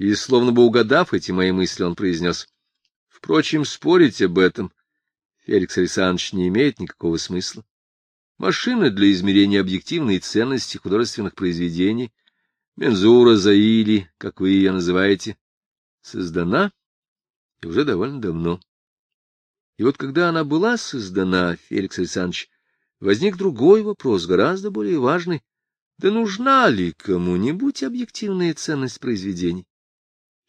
И, словно бы угадав эти мои мысли, он произнес. Впрочем, спорить об этом, Феликс Александрович, не имеет никакого смысла. Машина для измерения объективной ценности художественных произведений, мензура Заили, как вы ее называете, создана и уже довольно давно. И вот когда она была создана, Феликс Александрович, возник другой вопрос, гораздо более важный. Да нужна ли кому-нибудь объективная ценность произведений?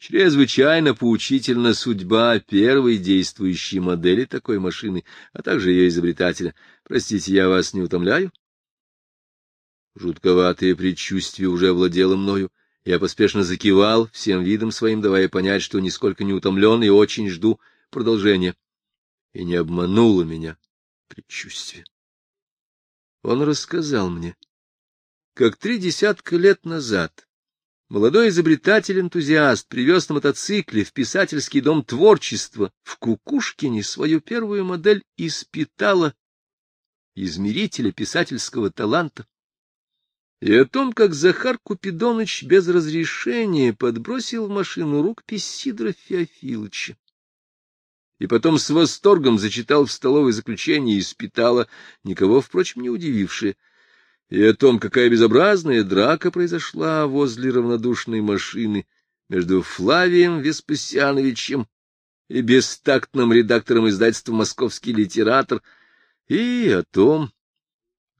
Чрезвычайно поучительна судьба первой действующей модели такой машины, а также ее изобретателя. Простите, я вас не утомляю? Жутковатое предчувствие уже овладело мною. Я поспешно закивал, всем видом своим давая понять, что нисколько не утомлен и очень жду продолжения и не обмануло меня предчувствие. Он рассказал мне, как три десятка лет назад молодой изобретатель-энтузиаст привез на мотоцикле в писательский дом творчества в Кукушкине свою первую модель испытала измерителя писательского таланта, и о том, как Захар Купидоныч без разрешения подбросил в машину рукопись Сидора Феофиловича. И потом с восторгом зачитал в столовой заключение из Питала, никого, впрочем, не удивившее, и о том, какая безобразная драка произошла возле равнодушной машины между Флавием Веспасиановичем и бестактным редактором издательства «Московский литератор», и о том,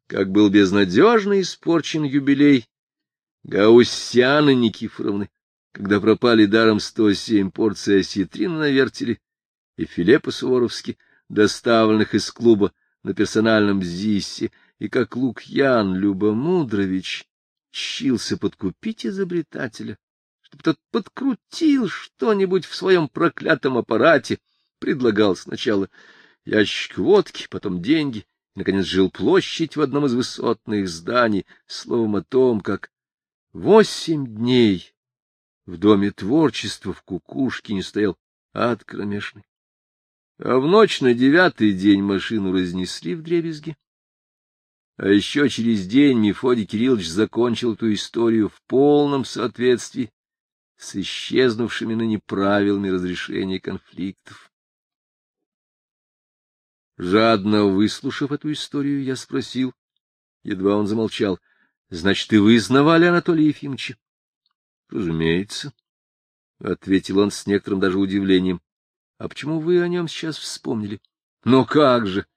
как был безнадежно испорчен юбилей Гаусяны Никифоровны, когда пропали даром 107 порций осетрина на вертеле, и филе по-суворовски, доставленных из клуба на персональном ЗИСе, и как Лукьян Любомудрович чился подкупить изобретателя, чтобы тот подкрутил что-нибудь в своем проклятом аппарате, предлагал сначала ящик водки, потом деньги, и, наконец, жил площадь в одном из высотных зданий, словом о том, как восемь дней в Доме творчества в Кукушкине стоял ад кромешный. А в ночь на девятый день машину разнесли в дребезги. А еще через день Мефодий Кириллович закончил эту историю в полном соответствии с исчезнувшими ныне правилами разрешения конфликтов. Жадно выслушав эту историю, я спросил, едва он замолчал, — Значит, и вы знавали Анатолия Ефимовича? — Разумеется, — ответил он с некоторым даже удивлением. А почему вы о нем сейчас вспомнили? Но как же!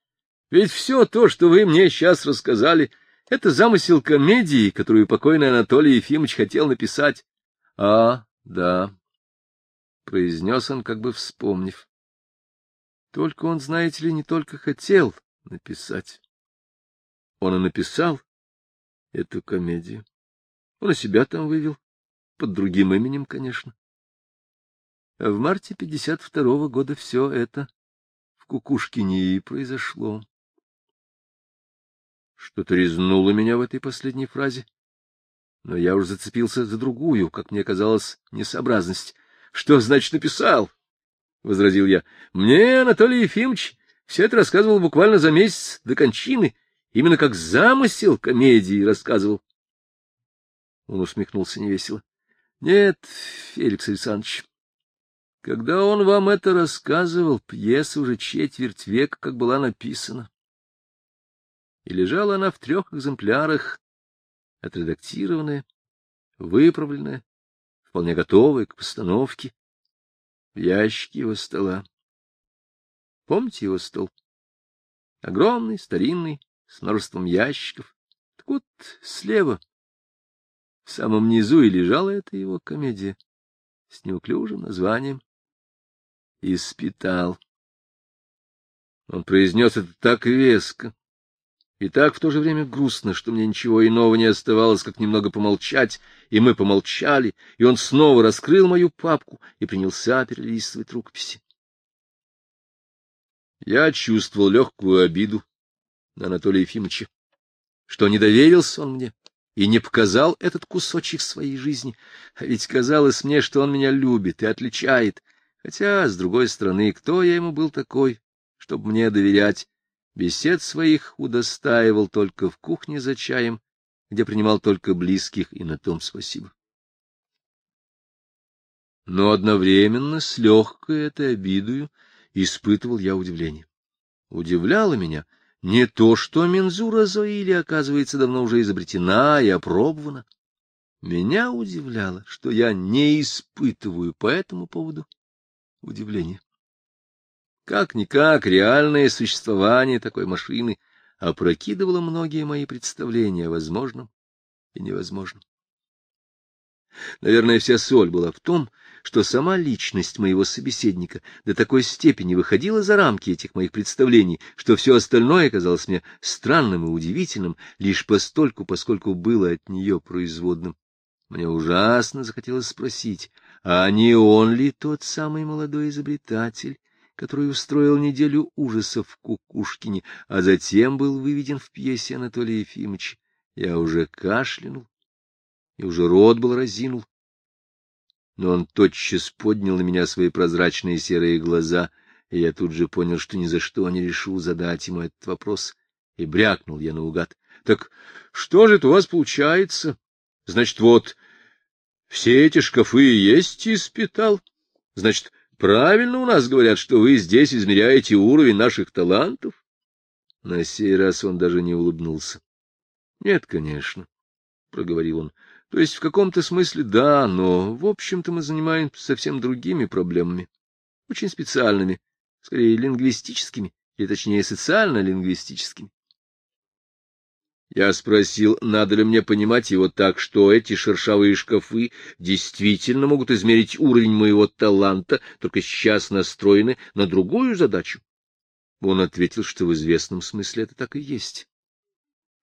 Ведь все то, что вы мне сейчас рассказали, это замысел комедии, которую покойный Анатолий Ефимович хотел написать. — А, да, — произнес он, как бы вспомнив. Только он, знаете ли, не только хотел написать. Он и написал эту комедию. Он и себя там вывел, под другим именем, конечно. А в марте 52-го года все это в Кукушкине и произошло. Что-то резнуло меня в этой последней фразе, но я уже зацепился за другую, как мне казалось, несообразность. — Что значит написал? — возразил я. — Мне Анатолий Ефимович все это рассказывал буквально за месяц до кончины, именно как замысел комедии рассказывал. Он усмехнулся невесело. — Нет, Феликс Александрович, когда он вам это рассказывал, пьеса уже четверть века как была написана. И лежала она в трех экземплярах, отредактированная, выправленная, вполне готовая к постановке, в ящике его стола. Помните его стол? Огромный, старинный, с множеством ящиков. Так вот, слева, в самом низу и лежала эта его комедия с неуклюжим названием испытал. Он произнес это так веско и так в то же время грустно, что мне ничего иного не оставалось, как немного помолчать, и мы помолчали, и он снова раскрыл мою папку и принялся перелистывать рукописи. Я чувствовал легкую обиду на Анатолия Ефимовича, что не доверился он мне и не показал этот кусочек своей жизни, а ведь казалось мне, что он меня любит и отличает, Хотя, с другой стороны, кто я ему был такой, чтобы мне доверять? Бесед своих удостаивал только в кухне за чаем, где принимал только близких, и на том спасибо. Но одновременно с легкой этой обидою испытывал я удивление. Удивляло меня не то, что мензура Зоили, оказывается, давно уже изобретена и опробована. Меня удивляло, что я не испытываю по этому поводу удивления. Как-никак реальное существование такой машины опрокидывало многие мои представления о возможном и невозможном. Наверное, вся соль была в том, что сама личность моего собеседника до такой степени выходила за рамки этих моих представлений, что все остальное казалось мне странным и удивительным лишь постольку, поскольку было от нее производным. Мне ужасно захотелось спросить, а не он ли тот самый молодой изобретатель, который устроил неделю ужасов в Кукушкине, а затем был выведен в пьесе Анатолия Ефимовича? Я уже кашлянул, и уже рот был разинул. Но он тотчас поднял на меня свои прозрачные серые глаза, и я тут же понял, что ни за что не решу задать ему этот вопрос, и брякнул я наугад. — Так что же это у вас получается? Значит, вот, все эти шкафы и есть испитал? Значит, правильно у нас говорят, что вы здесь измеряете уровень наших талантов? На сей раз он даже не улыбнулся. — Нет, конечно, — проговорил он. То есть в каком-то смысле да, но в общем-то мы занимаемся совсем другими проблемами, очень специальными, скорее лингвистическими, или точнее социально-лингвистическими. Я спросил, надо ли мне понимать его так, что эти шершавые шкафы действительно могут измерить уровень моего таланта, только сейчас настроены на другую задачу. Он ответил, что в известном смысле это так и есть.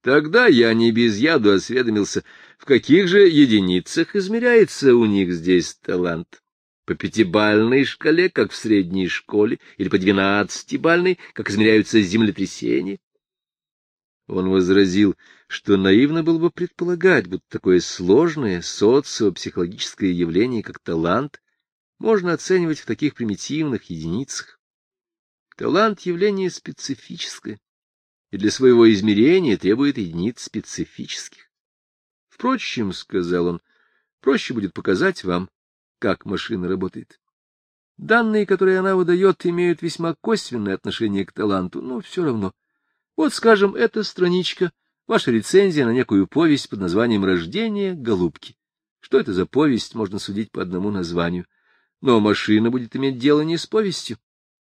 Тогда я не без яду осведомился, в каких же единицах измеряется у них здесь талант. По пятибальной шкале, как в средней школе, или по двенадцатибальной, как измеряются землетрясения. Он возразил, что наивно было бы предполагать, будто такое сложное социопсихологическое явление, как талант, можно оценивать в таких примитивных единицах. Талант — явление специфическое и для своего измерения требует единиц специфических. Впрочем, — сказал он, — проще будет показать вам, как машина работает. Данные, которые она выдает, имеют весьма косвенное отношение к таланту, но все равно. Вот, скажем, эта страничка, ваша рецензия на некую повесть под названием «Рождение голубки». Что это за повесть, можно судить по одному названию. Но машина будет иметь дело не с повестью,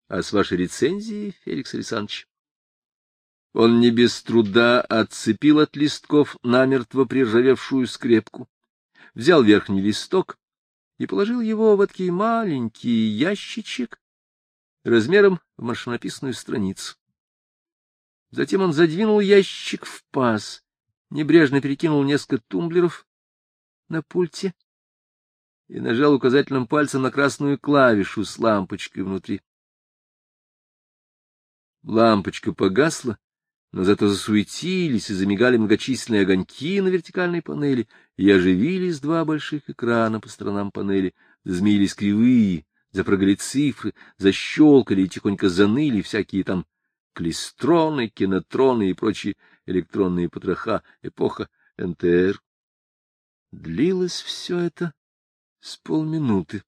а с вашей рецензией, Феликс Александрович. Он не без труда отцепил от листков намертво приржавевшую скрепку, взял верхний листок и положил его в такой маленький ящичек размером в машинописную страницу. Затем он задвинул ящик в паз, небрежно перекинул несколько тумблеров на пульте и нажал указательным пальцем на красную клавишу с лампочкой внутри. Лампочка погасла, но зато засуетились и замигали многочисленные огоньки на вертикальной панели, и оживились два больших экрана по сторонам панели, змеились кривые, запрыгали цифры, защелкали и тихонько заныли всякие там клистроны, кинотроны и прочие электронные потроха, эпоха НТР. Длилось все это с полминуты.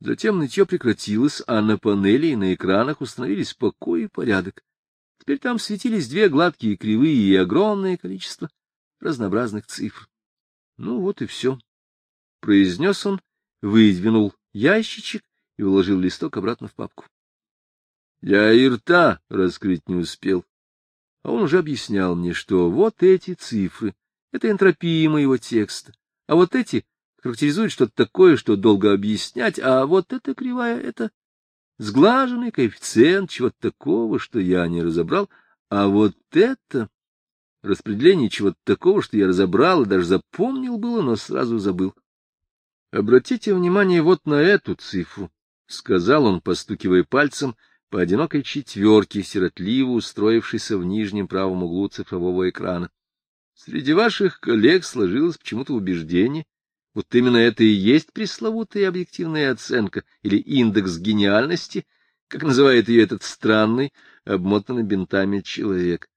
Затем нытье прекратилось, а на панели и на экранах установились покой и порядок. Теперь там светились две гладкие кривые и огромное количество разнообразных цифр. Ну вот и все. Произнес он, выдвинул ящичек и уложил листок обратно в папку. Я и рта раскрыть не успел. А он уже объяснял мне, что вот эти цифры — это энтропия моего текста, а вот эти характеризуют что-то такое, что долго объяснять, а вот эта кривая — это сглаженный коэффициент чего-то такого, что я не разобрал, а вот это распределение чего-то такого, что я разобрал и даже запомнил было, но сразу забыл. Обратите внимание вот на эту цифру, — сказал он, постукивая пальцем по одинокой четверке, сиротливо устроившейся в нижнем правом углу цифрового экрана. Среди ваших коллег сложилось почему-то убеждение, вот именно это и есть пресловутая объективная оценка или индекс гениальности, как называет ее этот странный, обмотанный бинтами человек.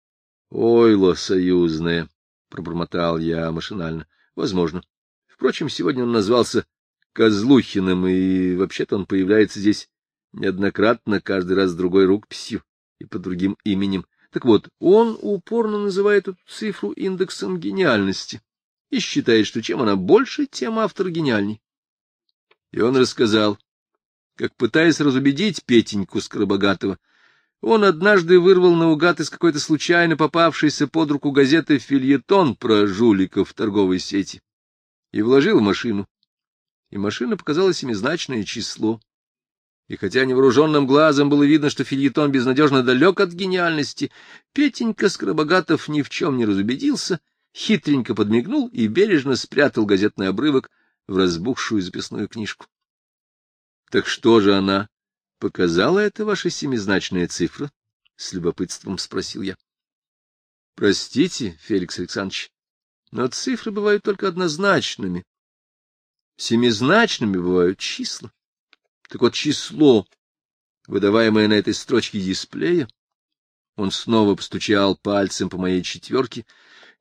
— Ойло союзное, — пробормотал я машинально. — Возможно. Впрочем, сегодня он назвался Козлухиным, и вообще-то он появляется здесь неоднократно, каждый раз с другой рукописью и под другим именем. Так вот, он упорно называет эту цифру индексом гениальности и считает, что чем она больше, тем автор гениальней. И он рассказал, как, пытаясь разубедить Петеньку Скоробогатого, он однажды вырвал наугад из какой-то случайно попавшейся под руку газеты фильетон про жуликов в торговой сети и вложил в машину. И машина показала семизначное число. И хотя невооруженным глазом было видно, что фильетон безнадежно далек от гениальности, Петенька Скоробогатов ни в чем не разубедился, хитренько подмигнул и бережно спрятал газетный обрывок в разбухшую записную книжку. — Так что же она показала это ваша семизначная цифра? — с любопытством спросил я. — Простите, Феликс Александрович, но цифры бывают только однозначными. Семизначными бывают числа. Так вот, число, выдаваемое на этой строчке дисплея, он снова постучал пальцем по моей четверке,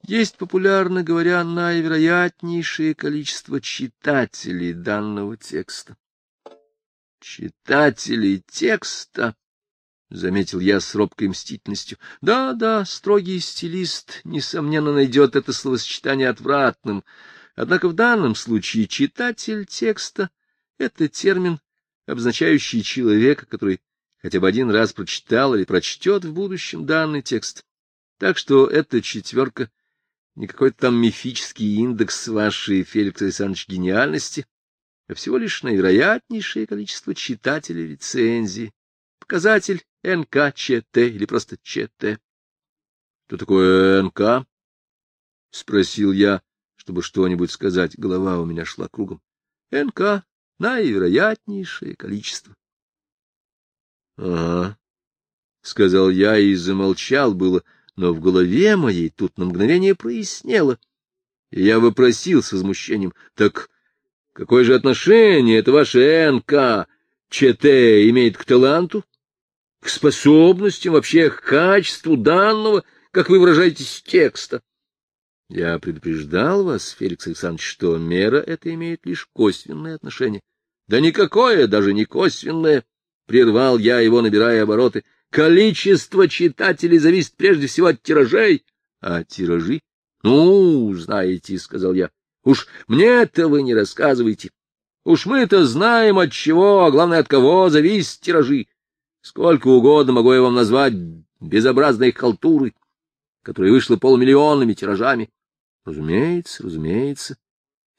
есть, популярно говоря, наивероятнейшее количество читателей данного текста. Читателей текста, — заметил я с робкой мстительностью. Да, да, строгий стилист, несомненно, найдет это словосочетание отвратным. Однако в данном случае читатель текста — это термин, обозначающий человека, который хотя бы один раз прочитал или прочтет в будущем данный текст. Так что эта четверка не какой-то там мифический индекс вашей, Феликс Александрович, гениальности, а всего лишь наивероятнейшее количество читателей рецензии, показатель НКЧТ или просто ЧТ. — Что такое НК? — спросил я, чтобы что-нибудь сказать. Голова у меня шла кругом. — НК — наивероятнейшее количество. — Ага, — сказал я и замолчал было, но в голове моей тут на мгновение прояснело. И я вопросил с возмущением, — так Какое же отношение это ваше НК, ЧТ, имеет к таланту, к способностям, вообще к качеству данного, как вы выражаетесь, текста? Я предупреждал вас, Феликс Александрович, что мера эта имеет лишь косвенное отношение. Да никакое, даже не косвенное. Прервал я его, набирая обороты. Количество читателей зависит прежде всего от тиражей. А тиражи? Ну, знаете, — сказал я, Уж мне-то вы не рассказывайте. Уж мы-то знаем, от чего, а главное, от кого зависят тиражи. Сколько угодно могу я вам назвать безобразной халтуры, которая вышла полумиллионными тиражами. Разумеется, разумеется,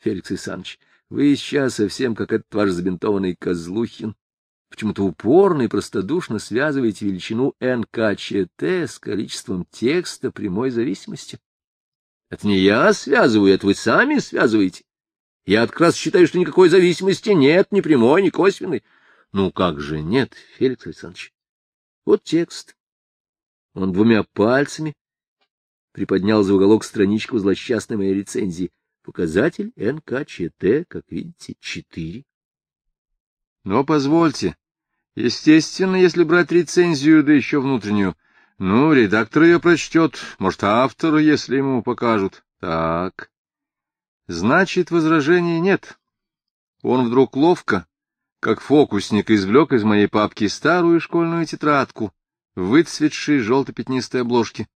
Феликс Александрович, вы сейчас совсем как этот ваш забинтованный Козлухин. Почему-то упорно и простодушно связываете величину НКЧТ с количеством текста прямой зависимости. Это не я связываю, это вы сами связываете. Я как раз считаю, что никакой зависимости нет, ни прямой, ни косвенной. Ну как же нет, Феликс Александрович? Вот текст. Он двумя пальцами приподнял за уголок страничку злосчастной моей рецензии. Показатель НКЧТ, как видите, четыре. Но позвольте. Естественно, если брать рецензию, да еще внутреннюю, ну, редактор ее прочтет, может, автор, если ему покажут. Так. Значит, возражений нет. Он вдруг ловко, как фокусник, извлек из моей папки старую школьную тетрадку, выцветшей желто-пятнистой обложки,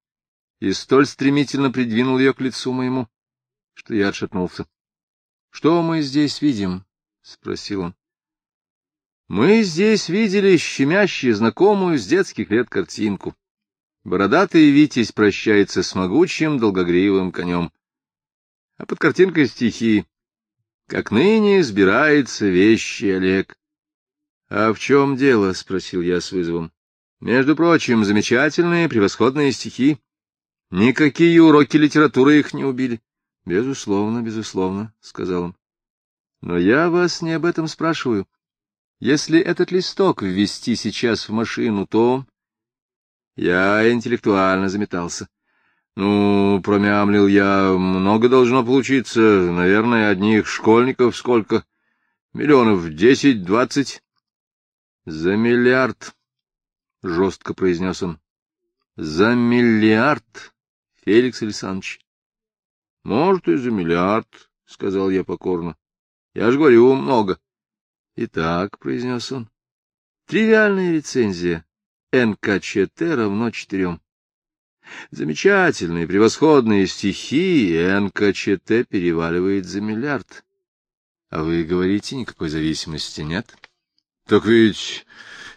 и столь стремительно придвинул ее к лицу моему, что я отшатнулся. — Что мы здесь видим? — спросил он. — Мы здесь видели щемящую, знакомую с детских лет картинку. Бородатый Витязь прощается с могучим долгогривым конем. А под картинкой стихи «Как ныне сбирается вещи Олег». — А в чем дело? — спросил я с вызовом. — Между прочим, замечательные, превосходные стихи. Никакие уроки литературы их не убили. — Безусловно, безусловно, — сказал он. — Но я вас не об этом спрашиваю. Если этот листок ввести сейчас в машину, то я интеллектуально заметался. Ну, промямлил я, много должно получиться, наверное, одних школьников сколько? Миллионов десять-двадцать? За миллиард, — жестко произнес он. За миллиард, Феликс Александрович. Может, и за миллиард, — сказал я покорно. Я ж говорю, много. — Итак, — произнес он, — тривиальная рецензия НКЧТ равно четырем. Замечательные, превосходные стихи НКЧТ переваливает за миллиард. А вы говорите, никакой зависимости нет? Так ведь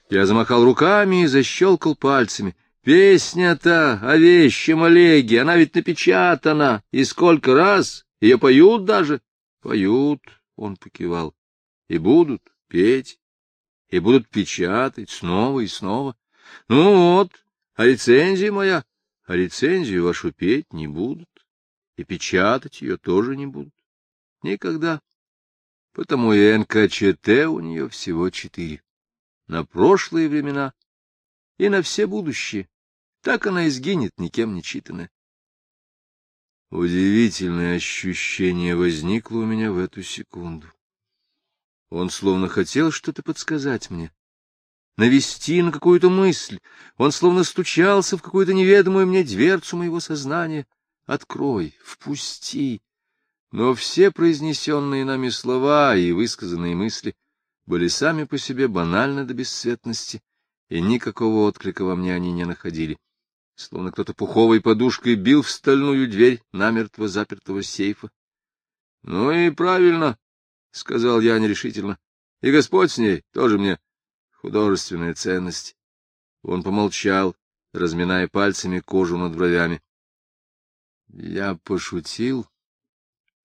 я замахал руками и защелкал пальцами. Песня-то о вещем Олеге, она ведь напечатана. И сколько раз? Ее поют даже? Поют, он покивал. И будут петь, и будут печатать снова и снова. Ну вот, а рецензия моя, а рецензию вашу петь не будут, и печатать ее тоже не будут. Никогда. Потому и НКЧТ у нее всего четыре. На прошлые времена и на все будущие. Так она и сгинет, никем не читанная. Удивительное ощущение возникло у меня в эту секунду. Он словно хотел что-то подсказать мне, навести на какую-то мысль. Он словно стучался в какую-то неведомую мне дверцу моего сознания. «Открой, впусти!» Но все произнесенные нами слова и высказанные мысли были сами по себе банальны до бесцветности, и никакого отклика во мне они не находили. Словно кто-то пуховой подушкой бил в стальную дверь намертво запертого сейфа. — Ну и правильно, — сказал я нерешительно. — И Господь с ней тоже мне художественная ценность. Он помолчал, разминая пальцами кожу над бровями. — Я пошутил,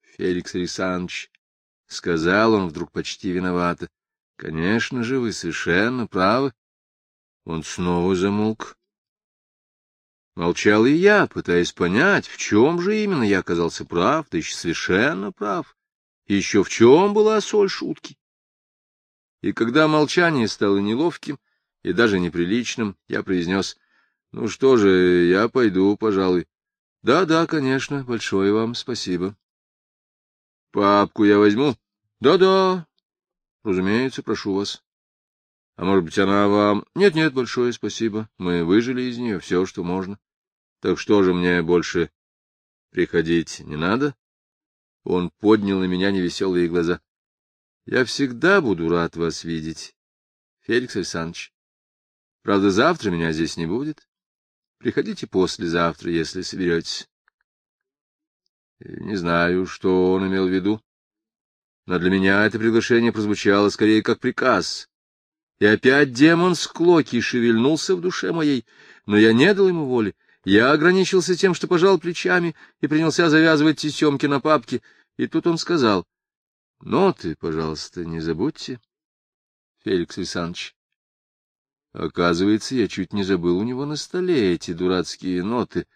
Феликс Александрович, — сказал он вдруг почти виновато. — Конечно же, вы совершенно правы. Он снова замолк. Молчал и я, пытаясь понять, в чем же именно я оказался прав, да еще совершенно прав. И еще в чем была соль шутки. И когда молчание стало неловким и даже неприличным, я произнес, — Ну что же, я пойду, пожалуй. Да, — Да-да, конечно, большое вам спасибо. — Папку я возьму? Да — Да-да, разумеется, прошу вас. — А может быть, она вам... Нет, — Нет-нет, большое спасибо. Мы выжили из нее все, что можно. Так что же мне больше приходить не надо? Он поднял на меня невеселые глаза. — Я всегда буду рад вас видеть, Феликс Александрович. Правда, завтра меня здесь не будет. Приходите послезавтра, если соберетесь. Не знаю, что он имел в виду, но для меня это приглашение прозвучало скорее как приказ. И опять демон Склоки шевельнулся в душе моей, но я не дал ему воли. Я ограничился тем, что пожал плечами и принялся завязывать тесемки на папке, и тут он сказал, — Ноты, пожалуйста, не забудьте, Феликс Александрович. Оказывается, я чуть не забыл у него на столе эти дурацкие ноты.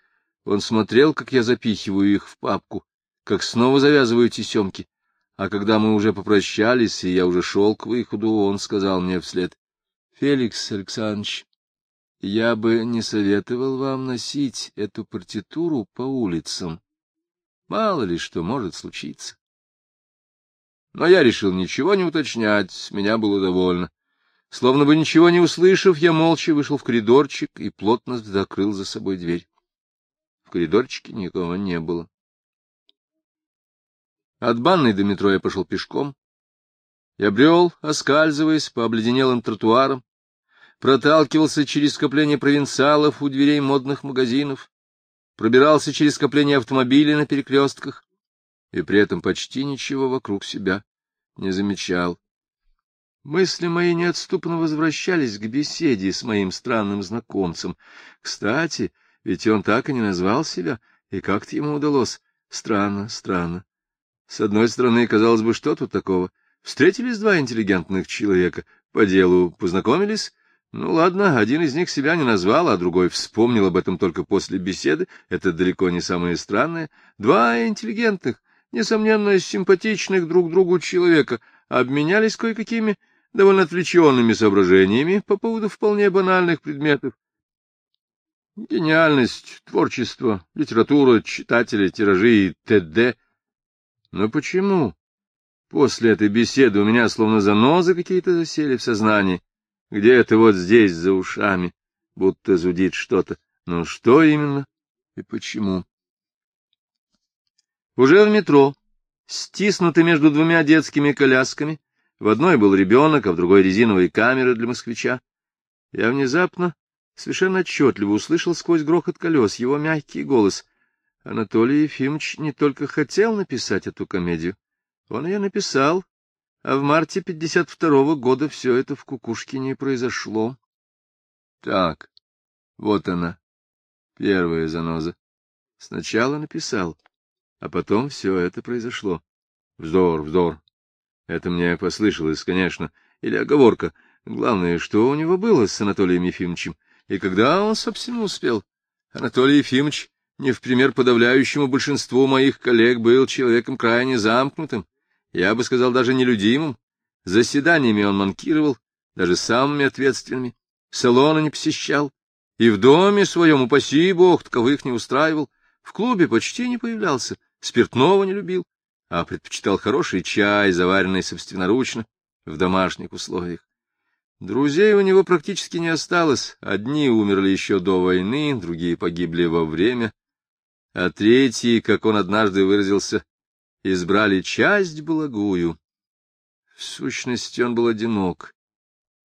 Он смотрел, как я запихиваю их в папку, как снова завязываю тесемки. А когда мы уже попрощались, и я уже шел к выходу, он сказал мне вслед, — Феликс Александрович, я бы не советовал вам носить эту партитуру по улицам. Мало ли что может случиться. Но я решил ничего не уточнять, меня было довольно. Словно бы ничего не услышав, я молча вышел в коридорчик и плотно закрыл за собой дверь. В коридорчике никого не было. От банной до метро я пошел пешком. Я брел, оскальзываясь по обледенелым тротуарам, проталкивался через скопление провинциалов у дверей модных магазинов, пробирался через скопление автомобилей на перекрестках и при этом почти ничего вокруг себя не замечал. Мысли мои неотступно возвращались к беседе с моим странным знакомцем. Кстати, ведь он так и не назвал себя, и как-то ему удалось. Странно, странно. С одной стороны, казалось бы, что тут такого? Встретились два интеллигентных человека, по делу познакомились, ну ладно, один из них себя не назвал, а другой вспомнил об этом только после беседы. Это далеко не самое странное. Два интеллигентных, несомненно, симпатичных друг другу человека обменялись кое-какими довольно отвлеченными соображениями по поводу вполне банальных предметов. Гениальность, творчество, литература, читатели, тиражи и т.д. Но почему после этой беседы у меня словно занозы какие-то засели в сознании? Где-то вот здесь, за ушами, будто зудит что-то. Но что именно и почему? Уже в метро, стиснуты между двумя детскими колясками. В одной был ребенок, а в другой резиновые камеры для москвича. Я внезапно совершенно отчетливо услышал сквозь грохот колес его мягкий голос. Анатолий Ефимович не только хотел написать эту комедию, он ее написал, а в марте 52-го года все это в Кукушкине произошло. Так, вот она, первая заноза. Сначала написал, а потом все это произошло. Вздор, вздор. Это мне послышалось, конечно, или оговорка. Главное, что у него было с Анатолием Ефимовичем, и когда он, собственно, успел. Анатолий Ефимович, не в пример подавляющему большинству моих коллег, был человеком крайне замкнутым, я бы сказал, даже нелюдимым. Заседаниями он манкировал, даже самыми ответственными, салона не посещал, и в доме своем, упаси бог, таковых не устраивал, в клубе почти не появлялся, спиртного не любил, а предпочитал хороший чай, заваренный собственноручно, в домашних условиях. Друзей у него практически не осталось, одни умерли еще до войны, другие погибли во время, а третьи, как он однажды выразился, избрали часть благую. В сущности, он был одинок.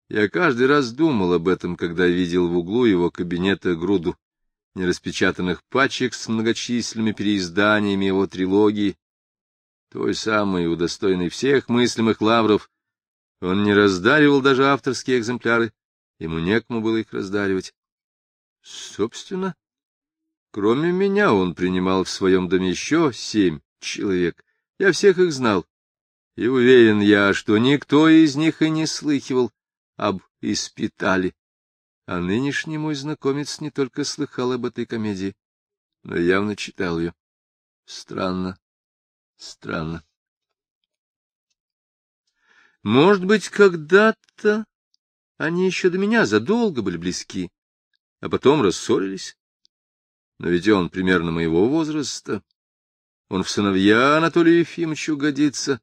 Я каждый раз думал об этом, когда видел в углу его кабинета груду нераспечатанных пачек с многочисленными переизданиями его трилогии, той самой, удостоенной всех мыслимых лавров. Он не раздаривал даже авторские экземпляры, ему некому было их раздаривать. Собственно, кроме меня он принимал в своем доме еще семь человек. Я всех их знал. И уверен я, что никто из них и не слыхивал об испитали. А нынешний мой знакомец не только слыхал об этой комедии, но явно читал ее. Странно, странно. Может быть, когда-то они еще до меня задолго были близки, а потом рассорились. Но ведь он примерно моего возраста. Он в сыновья Анатолию Ефимовичу годится.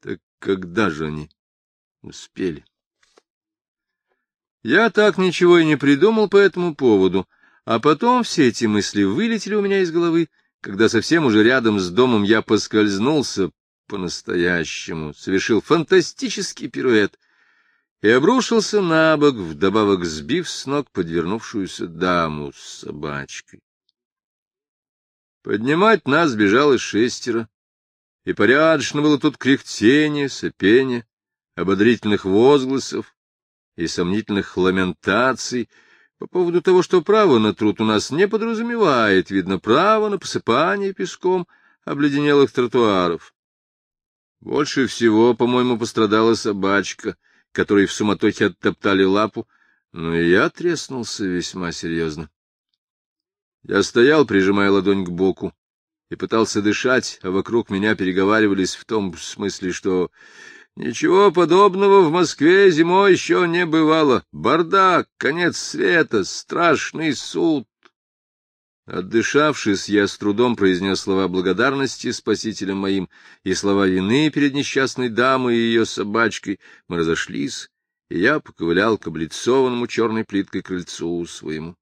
Так когда же они успели? Я так ничего и не придумал по этому поводу, а потом все эти мысли вылетели у меня из головы, когда совсем уже рядом с домом я поскользнулся по-настоящему, совершил фантастический пируэт и обрушился на бок, вдобавок сбив с ног подвернувшуюся даму с собачкой. Поднимать нас бежало шестеро, и порядочно было тут кряхтение, сопение, ободрительных возгласов, и сомнительных ламентаций по поводу того, что право на труд у нас не подразумевает, видно, право на посыпание песком обледенелых тротуаров. Больше всего, по-моему, пострадала собачка, которой в суматохе оттоптали лапу, но и я треснулся весьма серьезно. Я стоял, прижимая ладонь к боку, и пытался дышать, а вокруг меня переговаривались в том смысле, что Ничего подобного в Москве зимой еще не бывало. Бардак, конец света, страшный суд. Отдышавшись, я с трудом произнес слова благодарности спасителям моим и слова вины перед несчастной дамой и ее собачкой. Мы разошлись, и я поковылял к облицованному черной плиткой крыльцу своему.